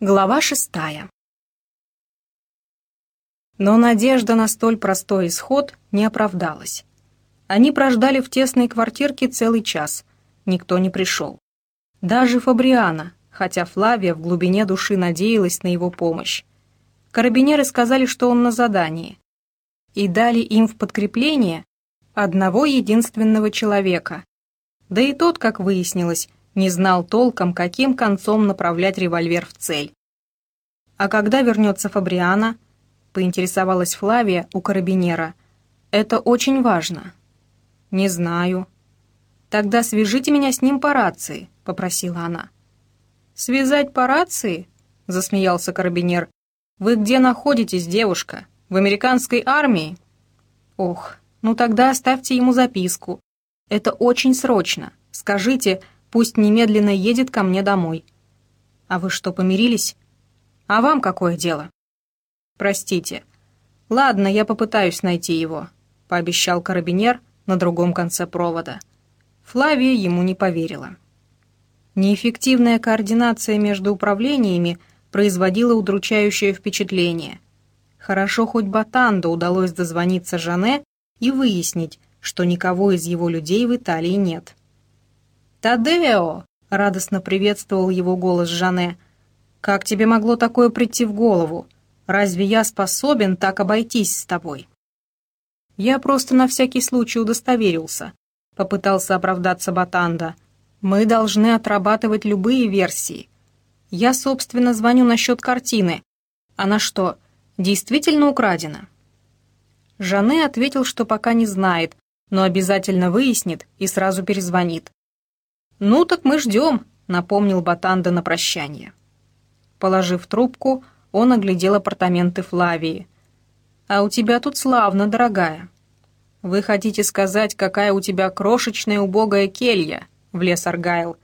Глава шестая. Но надежда на столь простой исход не оправдалась. Они прождали в тесной квартирке целый час. Никто не пришел. Даже Фабриана, хотя Флавия в глубине души надеялась на его помощь. Карабинеры сказали, что он на задании. И дали им в подкрепление одного единственного человека. Да и тот, как выяснилось, не знал толком, каким концом направлять револьвер в цель. «А когда вернется Фабриана?» — поинтересовалась Флавия у карабинера. «Это очень важно». «Не знаю». «Тогда свяжите меня с ним по рации», — попросила она. «Связать по рации?» — засмеялся карабинер. «Вы где находитесь, девушка? В американской армии?» «Ох, ну тогда оставьте ему записку. Это очень срочно. Скажите, Пусть немедленно едет ко мне домой. А вы что, помирились? А вам какое дело? Простите. Ладно, я попытаюсь найти его, пообещал карабинер на другом конце провода. Флавия ему не поверила. Неэффективная координация между управлениями производила удручающее впечатление. Хорошо хоть Батанду удалось дозвониться Жане и выяснить, что никого из его людей в Италии нет. «Тадео!» — радостно приветствовал его голос Жане. «Как тебе могло такое прийти в голову? Разве я способен так обойтись с тобой?» «Я просто на всякий случай удостоверился», — попытался оправдаться Батанда. «Мы должны отрабатывать любые версии. Я, собственно, звоню насчет картины. Она что, действительно украдена?» Жане ответил, что пока не знает, но обязательно выяснит и сразу перезвонит. «Ну так мы ждем», — напомнил Батанда на прощание. Положив трубку, он оглядел апартаменты Флавии. «А у тебя тут славно, дорогая». «Вы хотите сказать, какая у тебя крошечная убогая келья?» — влез Аргайл.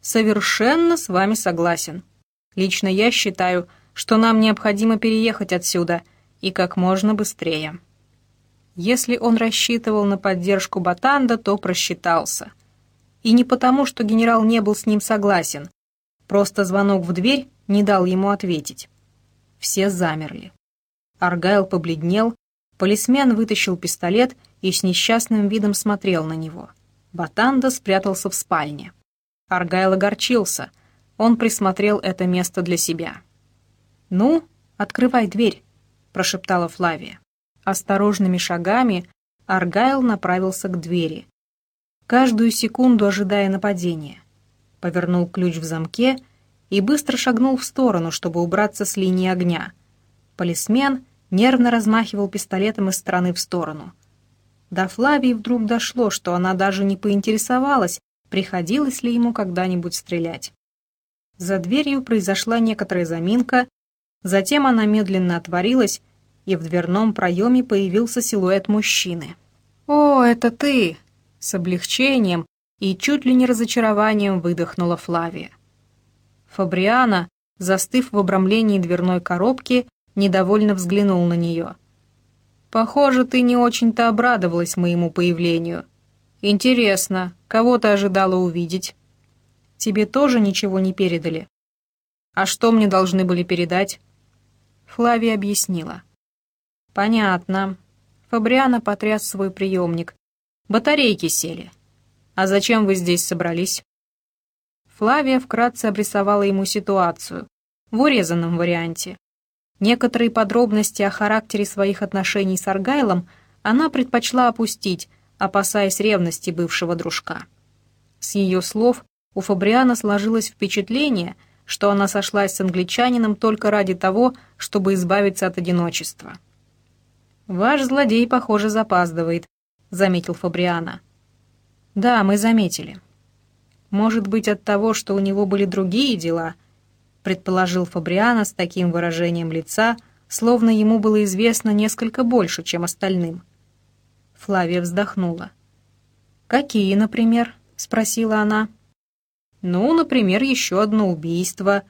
«Совершенно с вами согласен. Лично я считаю, что нам необходимо переехать отсюда, и как можно быстрее». Если он рассчитывал на поддержку Батанда, то просчитался — и не потому, что генерал не был с ним согласен. Просто звонок в дверь не дал ему ответить. Все замерли. Аргайл побледнел, полисмен вытащил пистолет и с несчастным видом смотрел на него. Батанда спрятался в спальне. Аргайл огорчился. Он присмотрел это место для себя. «Ну, открывай дверь», — прошептала Флавия. Осторожными шагами Аргайл направился к двери каждую секунду ожидая нападения. Повернул ключ в замке и быстро шагнул в сторону, чтобы убраться с линии огня. Полисмен нервно размахивал пистолетом из стороны в сторону. До Флавии вдруг дошло, что она даже не поинтересовалась, приходилось ли ему когда-нибудь стрелять. За дверью произошла некоторая заминка, затем она медленно отворилась, и в дверном проеме появился силуэт мужчины. «О, это ты!» С облегчением и чуть ли не разочарованием выдохнула Флавия. Фабриана, застыв в обрамлении дверной коробки, недовольно взглянул на нее. «Похоже, ты не очень-то обрадовалась моему появлению. Интересно, кого ты ожидала увидеть? Тебе тоже ничего не передали? А что мне должны были передать?» Флавия объяснила. «Понятно». Фабриана потряс свой приемник. Батарейки сели. А зачем вы здесь собрались? Флавия вкратце обрисовала ему ситуацию, в урезанном варианте. Некоторые подробности о характере своих отношений с Аргайлом она предпочла опустить, опасаясь ревности бывшего дружка. С ее слов у Фабриана сложилось впечатление, что она сошлась с англичанином только ради того, чтобы избавиться от одиночества. «Ваш злодей, похоже, запаздывает», — заметил Фабриана. «Да, мы заметили. Может быть, от того, что у него были другие дела», — предположил Фабриана с таким выражением лица, словно ему было известно несколько больше, чем остальным. Флавия вздохнула. «Какие, например?» — спросила она. «Ну, например, еще одно убийство.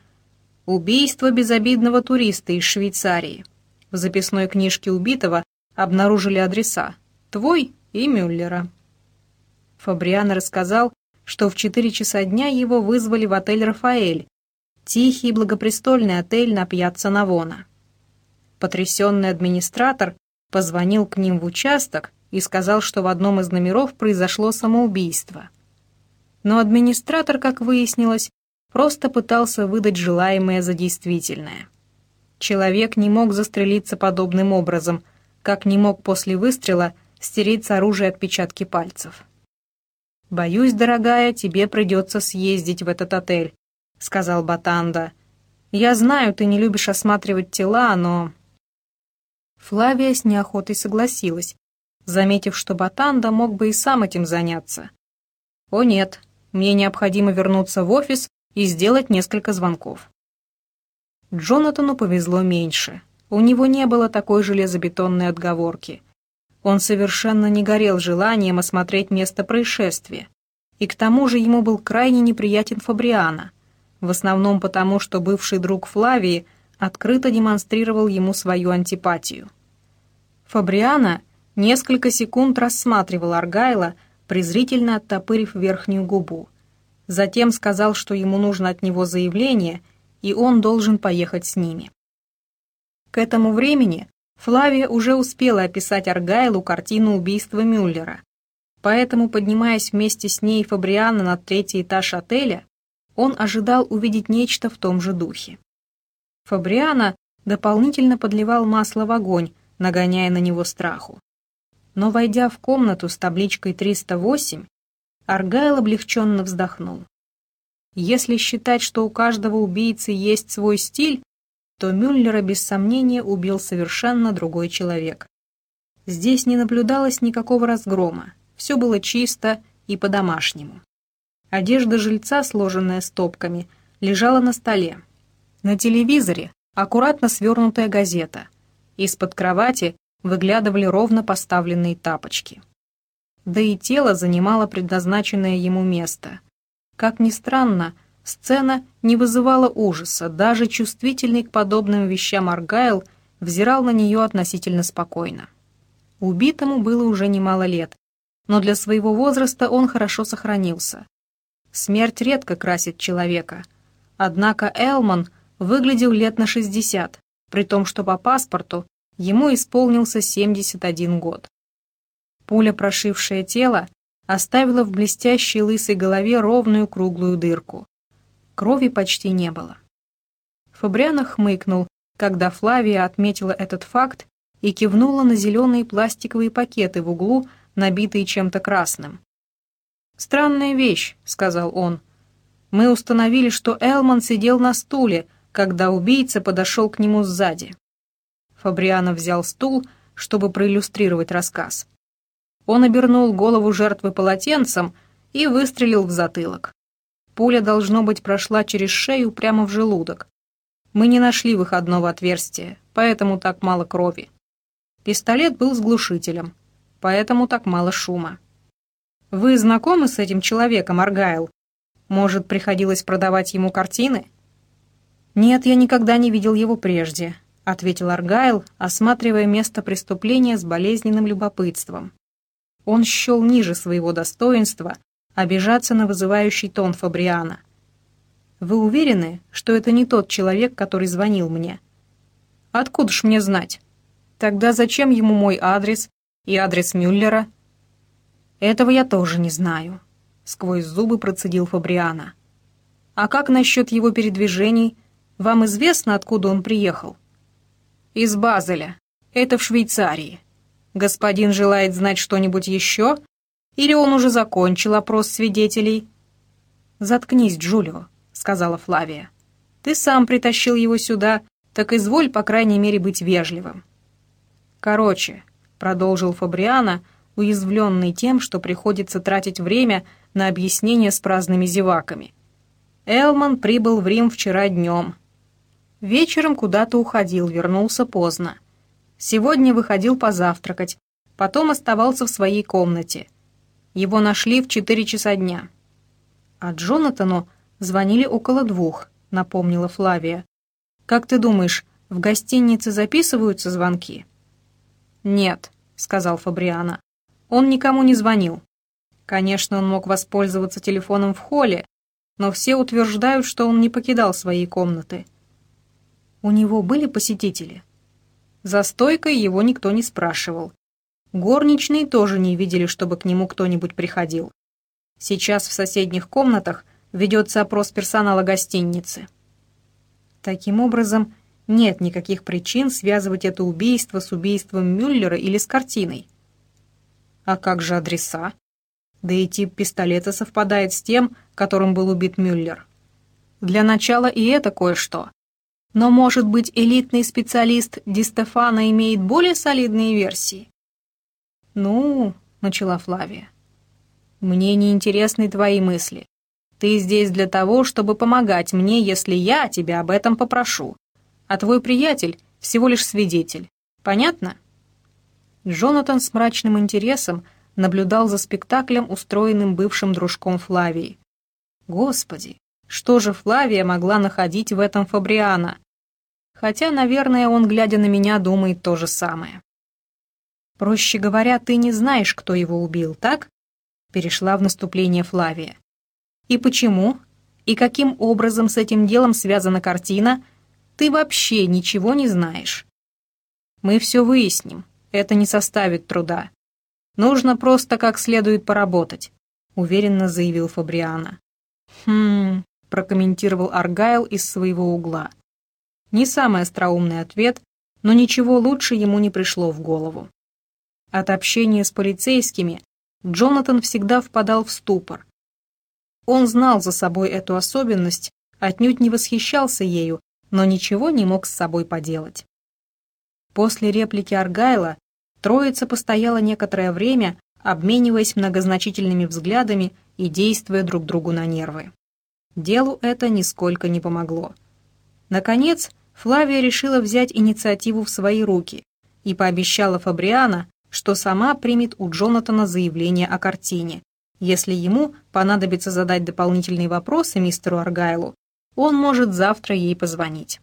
Убийство безобидного туриста из Швейцарии. В записной книжке убитого обнаружили адреса. Твой и Мюллера. Фабриано рассказал, что в 4 часа дня его вызвали в отель «Рафаэль». Тихий благопрестольный отель на пьяцца Навона. Потрясенный администратор позвонил к ним в участок и сказал, что в одном из номеров произошло самоубийство. Но администратор, как выяснилось, просто пытался выдать желаемое за действительное. Человек не мог застрелиться подобным образом, как не мог после выстрела стереть с оружия отпечатки пальцев. «Боюсь, дорогая, тебе придется съездить в этот отель», — сказал Батанда. «Я знаю, ты не любишь осматривать тела, но...» Флавия с неохотой согласилась, заметив, что Батанда мог бы и сам этим заняться. «О нет, мне необходимо вернуться в офис и сделать несколько звонков». Джонатану повезло меньше. У него не было такой железобетонной отговорки. Он совершенно не горел желанием осмотреть место происшествия. И к тому же ему был крайне неприятен Фабриана, в основном потому, что бывший друг Флавии открыто демонстрировал ему свою антипатию. Фабриана несколько секунд рассматривал Аргайла, презрительно оттопырив верхнюю губу. Затем сказал, что ему нужно от него заявление, и он должен поехать с ними. К этому времени Флавия уже успела описать Аргайлу картину убийства Мюллера. Поэтому, поднимаясь вместе с ней Фабриана на третий этаж отеля, он ожидал увидеть нечто в том же духе. Фабриана дополнительно подливал масло в огонь, нагоняя на него страху. Но, войдя в комнату с табличкой 308, Аргайл облегченно вздохнул. Если считать, что у каждого убийцы есть свой стиль, то Мюллера без сомнения убил совершенно другой человек. Здесь не наблюдалось никакого разгрома, все было чисто и по-домашнему. Одежда жильца, сложенная стопками, лежала на столе. На телевизоре аккуратно свернутая газета. Из-под кровати выглядывали ровно поставленные тапочки. Да и тело занимало предназначенное ему место. Как ни странно, сцена не вызывала ужаса, даже чувствительный к подобным вещам Аргайл взирал на нее относительно спокойно. Убитому было уже немало лет, но для своего возраста он хорошо сохранился. Смерть редко красит человека. Однако Элман выглядел лет на 60, при том, что по паспорту ему исполнился 71 год. Пуля, прошившая тело, оставила в блестящей лысой голове ровную круглую дырку. Крови почти не было. Фабриано хмыкнул, когда Флавия отметила этот факт и кивнула на зеленые пластиковые пакеты в углу, набитые чем-то красным. «Странная вещь», — сказал он. «Мы установили, что Элман сидел на стуле, когда убийца подошел к нему сзади». Фабриано взял стул, чтобы проиллюстрировать рассказ. Он обернул голову жертвы полотенцем и выстрелил в затылок. Пуля, должно быть, прошла через шею прямо в желудок. Мы не нашли выходного отверстия, поэтому так мало крови. Пистолет был с глушителем, поэтому так мало шума. Вы знакомы с этим человеком, Аргайл? Может, приходилось продавать ему картины? Нет, я никогда не видел его прежде, ответил Аргайл, осматривая место преступления с болезненным любопытством. Он счел ниже своего достоинства обижаться на вызывающий тон Фабриана. «Вы уверены, что это не тот человек, который звонил мне?» «Откуда ж мне знать? Тогда зачем ему мой адрес и адрес Мюллера?» «Этого я тоже не знаю», — сквозь зубы процедил Фабриана. «А как насчет его передвижений? Вам известно, откуда он приехал?» «Из Базеля. Это в Швейцарии. Господин желает знать что-нибудь еще? Или он уже закончил опрос свидетелей?» «Заткнись, Джулио», — сказала Флавия. «Ты сам притащил его сюда, так изволь, по крайней мере, быть вежливым». «Короче», — продолжил Фабриана, — уязвленный тем, что приходится тратить время на объяснение с праздными зеваками. Элман прибыл в Рим вчера днем. Вечером куда-то уходил, вернулся поздно. Сегодня выходил позавтракать, потом оставался в своей комнате. Его нашли в четыре часа дня. А Джонатану звонили около двух, напомнила Флавия. «Как ты думаешь, в гостинице записываются звонки?» «Нет», — сказал Фабриана. Он никому не звонил. Конечно, он мог воспользоваться телефоном в холле, но все утверждают, что он не покидал своей комнаты. У него были посетители? За стойкой его никто не спрашивал. Горничные тоже не видели, чтобы к нему кто-нибудь приходил. Сейчас в соседних комнатах ведется опрос персонала гостиницы. Таким образом, нет никаких причин связывать это убийство с убийством Мюллера или с картиной. А как же адреса? Да и тип пистолета совпадает с тем, которым был убит Мюллер. Для начала и это кое-что. Но, может быть, элитный специалист Ди Стефано имеет более солидные версии? «Ну», — начала Флавия, — «мне не интересны твои мысли. Ты здесь для того, чтобы помогать мне, если я тебя об этом попрошу. А твой приятель всего лишь свидетель. Понятно?» Джонатан с мрачным интересом наблюдал за спектаклем, устроенным бывшим дружком Флавии. Господи, что же Флавия могла находить в этом Фабриана? Хотя, наверное, он, глядя на меня, думает то же самое. «Проще говоря, ты не знаешь, кто его убил, так?» Перешла в наступление Флавия. «И почему? И каким образом с этим делом связана картина? Ты вообще ничего не знаешь. Мы все выясним, это не составит труда. Нужно просто как следует поработать», уверенно заявил Фабриана. «Хм...» — прокомментировал Аргайл из своего угла. Не самый остроумный ответ, но ничего лучше ему не пришло в голову. От общения с полицейскими Джонатан всегда впадал в ступор. Он знал за собой эту особенность, отнюдь не восхищался ею, но ничего не мог с собой поделать. После реплики Аргайла троица постояла некоторое время, обмениваясь многозначительными взглядами и действуя друг другу на нервы. Делу это нисколько не помогло. Наконец, Флавия решила взять инициативу в свои руки и пообещала Фабриана, что сама примет у Джонатана заявление о картине. Если ему понадобится задать дополнительные вопросы мистеру Аргайлу, он может завтра ей позвонить.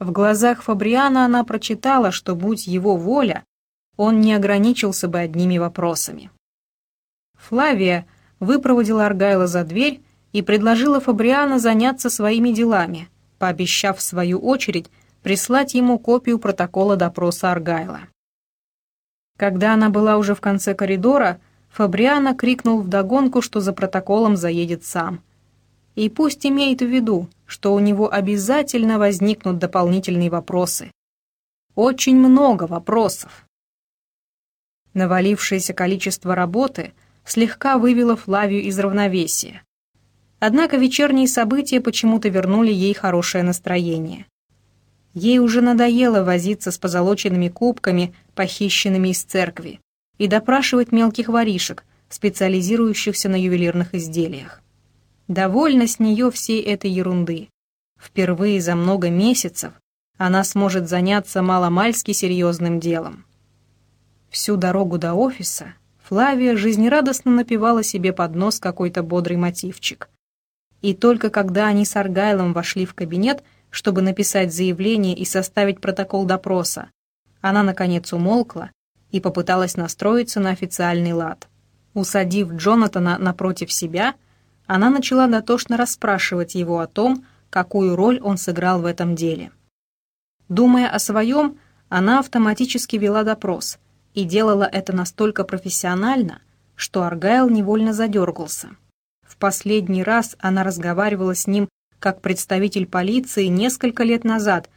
В глазах Фабриана она прочитала, что, будь его воля, он не ограничился бы одними вопросами. Флавия выпроводила Аргайла за дверь и предложила Фабриана заняться своими делами, пообещав в свою очередь прислать ему копию протокола допроса Аргайла. Когда она была уже в конце коридора, Фабриана крикнул вдогонку, что за протоколом заедет сам. И пусть имеет в виду, что у него обязательно возникнут дополнительные вопросы. Очень много вопросов. Навалившееся количество работы слегка вывело Флавию из равновесия. Однако вечерние события почему-то вернули ей хорошее настроение. Ей уже надоело возиться с позолоченными кубками, похищенными из церкви, и допрашивать мелких воришек, специализирующихся на ювелирных изделиях. Довольно с нее всей этой ерунды. Впервые за много месяцев она сможет заняться маломальски серьезным делом. Всю дорогу до офиса Флавия жизнерадостно напевала себе под нос какой-то бодрый мотивчик. И только когда они с Аргайлом вошли в кабинет, чтобы написать заявление и составить протокол допроса. Она, наконец, умолкла и попыталась настроиться на официальный лад. Усадив Джонатана напротив себя, она начала дотошно расспрашивать его о том, какую роль он сыграл в этом деле. Думая о своем, она автоматически вела допрос и делала это настолько профессионально, что Аргайл невольно задергался. В последний раз она разговаривала с ним как представитель полиции несколько лет назад,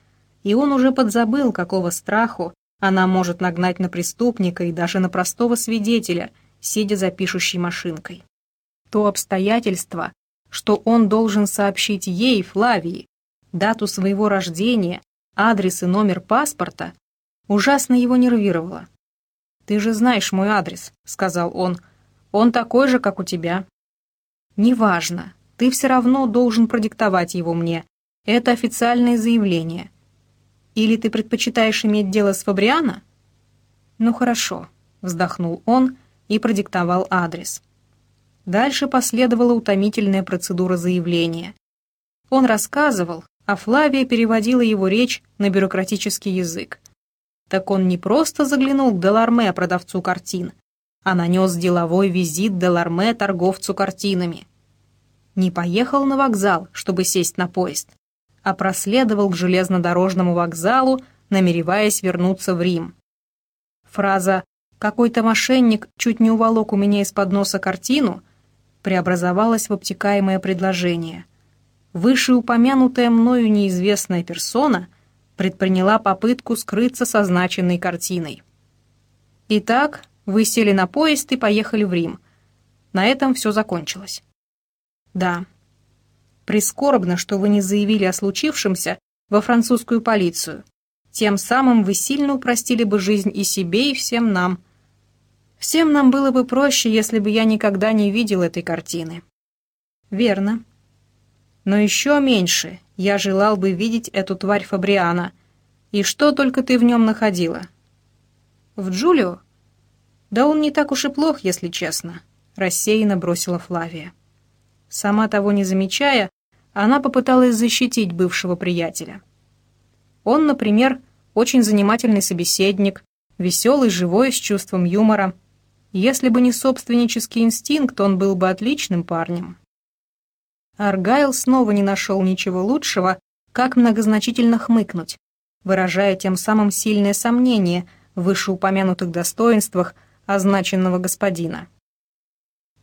и он уже подзабыл, какого страху она может нагнать на преступника и даже на простого свидетеля, сидя за пишущей машинкой. То обстоятельство, что он должен сообщить ей, Флавии, дату своего рождения, адрес и номер паспорта, ужасно его нервировало. «Ты же знаешь мой адрес», — сказал он. «Он такой же, как у тебя». «Неважно ты все равно должен продиктовать его мне. Это официальное заявление. Или ты предпочитаешь иметь дело с Фабриано? Ну хорошо, вздохнул он и продиктовал адрес. Дальше последовала утомительная процедура заявления. Он рассказывал, а Флавия переводила его речь на бюрократический язык. Так он не просто заглянул к Деларме, продавцу картин, а нанес деловой визит Деларме торговцу картинами. не поехал на вокзал, чтобы сесть на поезд, а проследовал к железнодорожному вокзалу, намереваясь вернуться в Рим. Фраза «какой-то мошенник чуть не уволок у меня из-под носа картину» преобразовалась в обтекаемое предложение. Вышеупомянутая мною неизвестная персона предприняла попытку скрыться со значенной картиной. Итак, вы сели на поезд и поехали в Рим. На этом все закончилось. Да. Прискорбно, что вы не заявили о случившемся во французскую полицию. Тем самым вы сильно упростили бы жизнь и себе, и всем нам. Всем нам было бы проще, если бы я никогда не видел этой картины. Верно. Но еще меньше я желал бы видеть эту тварь Фабриана. И что только ты в нем находила? В Джулио? Да он не так уж и плох, если честно, рассеянно бросила Флавия. Сама того не замечая, она попыталась защитить бывшего приятеля. Он, например, очень занимательный собеседник, веселый, живой, с чувством юмора. Если бы не собственнический инстинкт, он был бы отличным парнем. Аргайл снова не нашел ничего лучшего, как многозначительно хмыкнуть, выражая тем самым сильное сомнение в вышеупомянутых достоинствах означенного господина.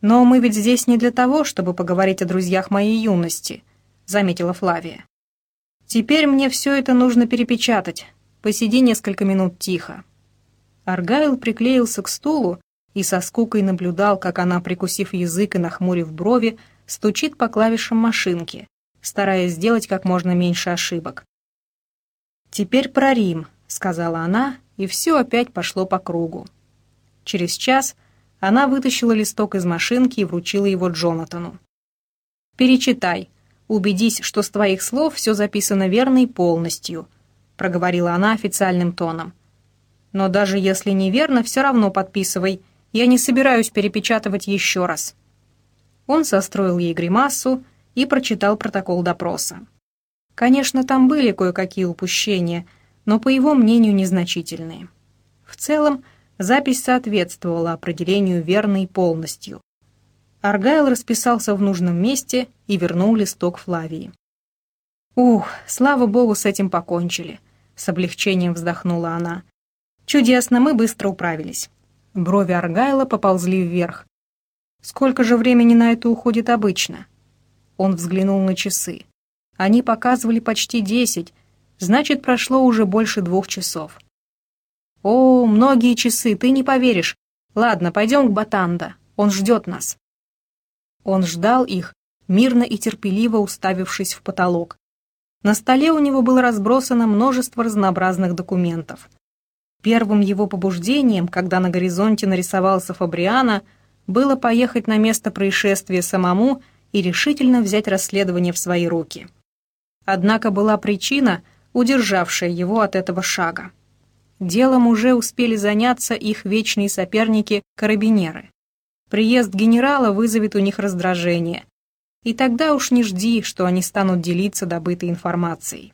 «Но мы ведь здесь не для того, чтобы поговорить о друзьях моей юности», — заметила Флавия. «Теперь мне все это нужно перепечатать. Посиди несколько минут тихо». Аргайл приклеился к стулу и со скукой наблюдал, как она, прикусив язык и нахмурив брови, стучит по клавишам машинки, стараясь сделать как можно меньше ошибок. «Теперь про Рим», — сказала она, и все опять пошло по кругу. Через час она вытащила листок из машинки и вручила его Джонатану. «Перечитай. Убедись, что с твоих слов все записано верно и полностью», — проговорила она официальным тоном. «Но даже если неверно, все равно подписывай. Я не собираюсь перепечатывать еще раз». Он состроил ей гримасу и прочитал протокол допроса. Конечно, там были кое-какие упущения, но, по его мнению, незначительные. В целом, Запись соответствовала определению верной полностью. Аргайл расписался в нужном месте и вернул листок Флавии. «Ух, слава богу, с этим покончили», — с облегчением вздохнула она. «Чудесно, мы быстро управились». Брови Аргайла поползли вверх. «Сколько же времени на это уходит обычно?» Он взглянул на часы. Они показывали почти десять, значит, прошло уже больше двух часов. «О, многие часы, ты не поверишь. Ладно, пойдем к Батанда, он ждет нас». Он ждал их, мирно и терпеливо уставившись в потолок. На столе у него было разбросано множество разнообразных документов. Первым его побуждением, когда на горизонте нарисовался Фабриана, было поехать на место происшествия самому и решительно взять расследование в свои руки. Однако была причина, удержавшая его от этого шага. Делом уже успели заняться их вечные соперники-карабинеры. Приезд генерала вызовет у них раздражение. И тогда уж не жди, что они станут делиться добытой информацией.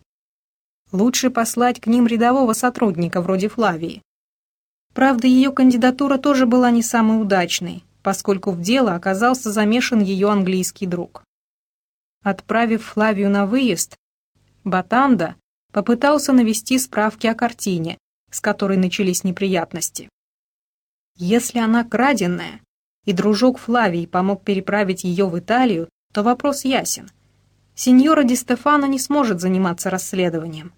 Лучше послать к ним рядового сотрудника вроде Флавии. Правда, ее кандидатура тоже была не самой удачной, поскольку в дело оказался замешан ее английский друг. Отправив Флавию на выезд, Батанда попытался навести справки о картине, с которой начались неприятности. Если она краденная, и дружок Флавий помог переправить ее в Италию, то вопрос ясен. Сеньора Ди Стефано не сможет заниматься расследованием.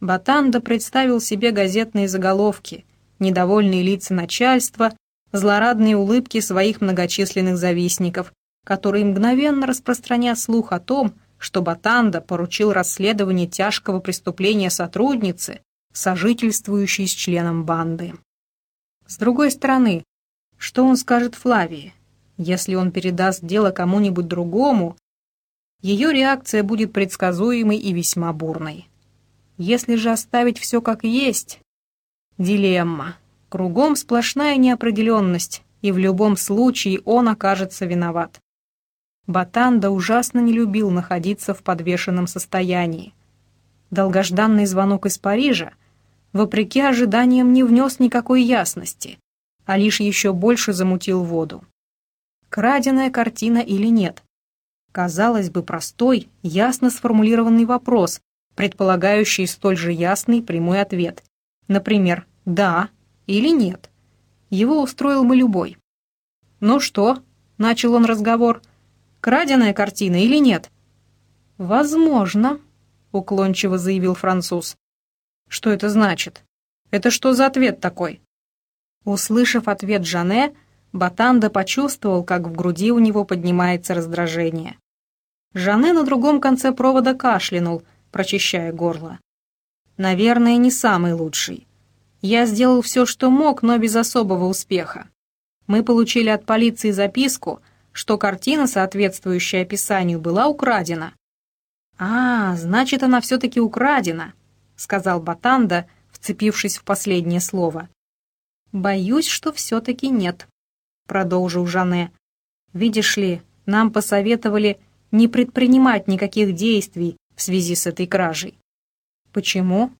Батанда представил себе газетные заголовки, недовольные лица начальства, злорадные улыбки своих многочисленных завистников, которые мгновенно распространят слух о том, что Батанда поручил расследование тяжкого преступления сотрудницы, сожительствующий с членом банды. С другой стороны, что он скажет Флавии? Если он передаст дело кому-нибудь другому, ее реакция будет предсказуемой и весьма бурной. Если же оставить все как есть... Дилемма. Кругом сплошная неопределенность, и в любом случае он окажется виноват. Батанда ужасно не любил находиться в подвешенном состоянии. Долгожданный звонок из Парижа — вопреки ожиданиям, не внес никакой ясности, а лишь еще больше замутил воду. Краденая картина или нет? Казалось бы, простой, ясно сформулированный вопрос, предполагающий столь же ясный прямой ответ. Например, «да» или «нет». Его устроил бы любой. «Ну что?» — начал он разговор. «Краденая картина или нет?» «Возможно», — уклончиво заявил француз. «Что это значит? Это что за ответ такой?» Услышав ответ Жане, Батанда почувствовал, как в груди у него поднимается раздражение. Жане на другом конце провода кашлянул, прочищая горло. «Наверное, не самый лучший. Я сделал все, что мог, но без особого успеха. Мы получили от полиции записку, что картина, соответствующая описанию, была украдена. «А, значит, она все-таки украдена», — сказал Батанда, вцепившись в последнее слово. «Боюсь, что все-таки нет», — продолжил Жане. «Видишь ли, нам посоветовали не предпринимать никаких действий в связи с этой кражей». «Почему?»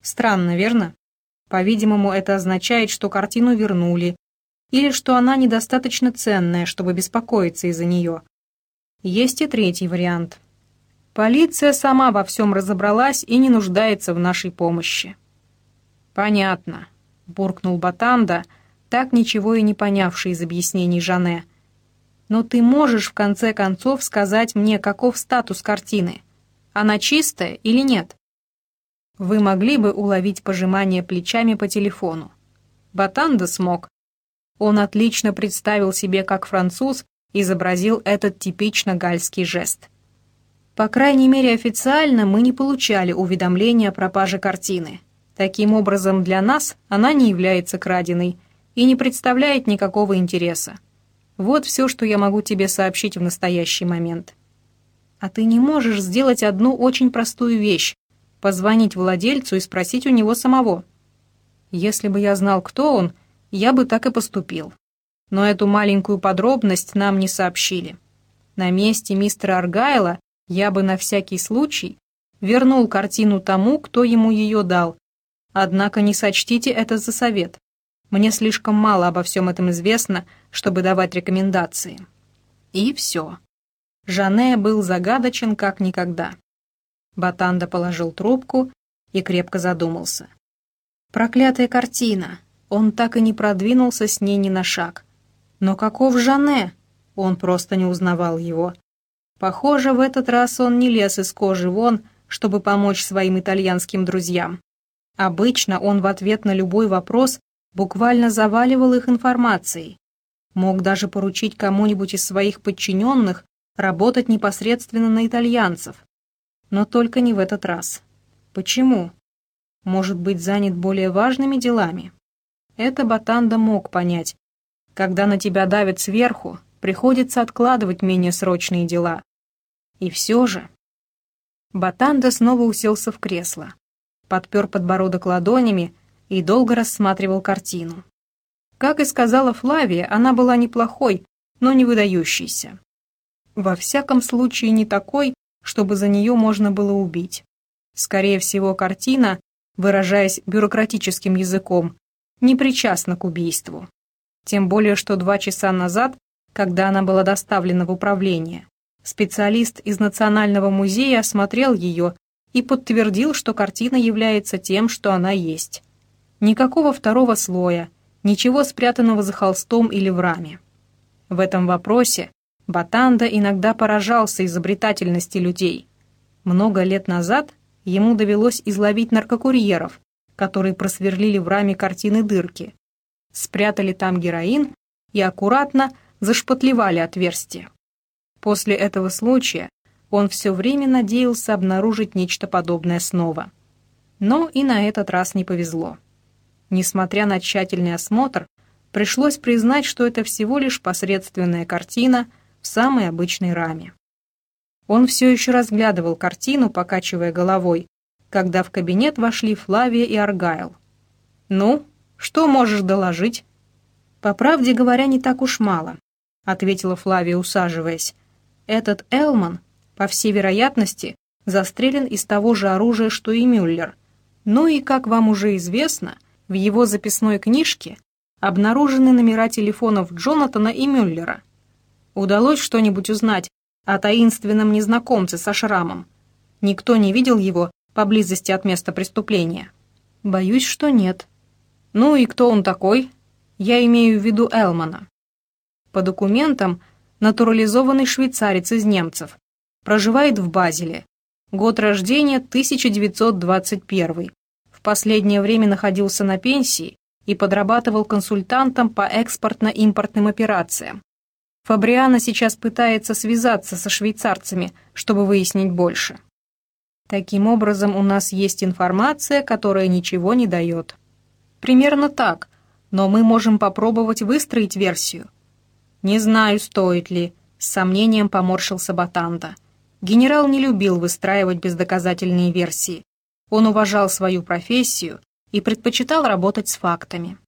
«Странно, верно?» По-видимому, это означает, что картину вернули, или что она недостаточно ценная, чтобы беспокоиться из-за нее. Есть и третий вариант. Полиция сама во всем разобралась и не нуждается в нашей помощи. «Понятно», — буркнул Батанда, так ничего и не понявший из объяснений Жане. «Но ты можешь в конце концов сказать мне, каков статус картины? Она чистая или нет?» Вы могли бы уловить пожимание плечами по телефону. Батанда смог. Он отлично представил себе, как француз изобразил этот типично гальский жест. По крайней мере, официально мы не получали уведомления о пропаже картины. Таким образом, для нас она не является краденой и не представляет никакого интереса. Вот все, что я могу тебе сообщить в настоящий момент. А ты не можешь сделать одну очень простую вещь, позвонить владельцу и спросить у него самого. Если бы я знал, кто он, я бы так и поступил. Но эту маленькую подробность нам не сообщили. На месте мистера Аргайла я бы на всякий случай вернул картину тому, кто ему ее дал. Однако не сочтите это за совет. Мне слишком мало обо всем этом известно, чтобы давать рекомендации. И все. Жанне был загадочен как никогда. Батанда положил трубку и крепко задумался. Проклятая картина. Он так и не продвинулся с ней ни на шаг. Но каков Жанне? Он просто не узнавал его. Похоже, в этот раз он не лез из кожи вон, чтобы помочь своим итальянским друзьям. Обычно он в ответ на любой вопрос буквально заваливал их информацией. Мог даже поручить кому-нибудь из своих подчиненных работать непосредственно на итальянцев. Но только не в этот раз. Почему? Может быть, занят более важными делами? Это Батанда мог понять. Когда на тебя давят сверху, приходится откладывать менее срочные дела. И все же... Батанда снова уселся в кресло, подпер подбородок ладонями и долго рассматривал картину. Как и сказала Флавия, она была неплохой, но не выдающейся. Во всяком случае, не такой, чтобы за нее можно было убить. Скорее всего, картина, выражаясь бюрократическим языком, не причастна к убийству. Тем более, что два часа назад, когда она была доставлена в управление, специалист из Национального музея осмотрел ее и подтвердил, что картина является тем, что она есть. Никакого второго слоя, ничего спрятанного за холстом или в раме. В этом вопросе Батанда иногда поражался изобретательности людей. Много лет назад ему довелось изловить наркокурьеров, которые просверлили в раме картины дырки, спрятали там героин и аккуратно зашпатлевали отверстие. После этого случая он все время надеялся обнаружить нечто подобное снова. Но и на этот раз не повезло. Несмотря на тщательный осмотр, пришлось признать, что это всего лишь посредственная картина в самой обычной раме. Он все еще разглядывал картину, покачивая головой, когда в кабинет вошли Флавия и Аргайл. «Ну, что можешь доложить?» «По правде говоря, не так уж мало», — ответила Флавия, усаживаясь. «Этот Элман, по всей вероятности, застрелен из того же оружия, что и Мюллер. Ну и, как вам уже известно, в его записной книжке обнаружены номера телефонов Джонатана и Мюллера. Удалось что-нибудь узнать о таинственном незнакомце со шрамом. Никто не видел его поблизости от места преступления. Боюсь, что нет. Ну и кто он такой? Я имею в виду Элмана. По документам, натурализованный швейцарец из немцев. Проживает в Базеле. Год рождения 1921. В последнее время находился на пенсии и подрабатывал консультантом по экспортно-импортным операциям. Фабриано сейчас пытается связаться со швейцарцами, чтобы выяснить больше. Таким образом, у нас есть информация, которая ничего не дает. Примерно так, но мы можем попробовать выстроить версию. Не знаю, стоит ли, с сомнением поморщился Батанда. Генерал не любил выстраивать бездоказательные версии. Он уважал свою профессию и предпочитал работать с фактами.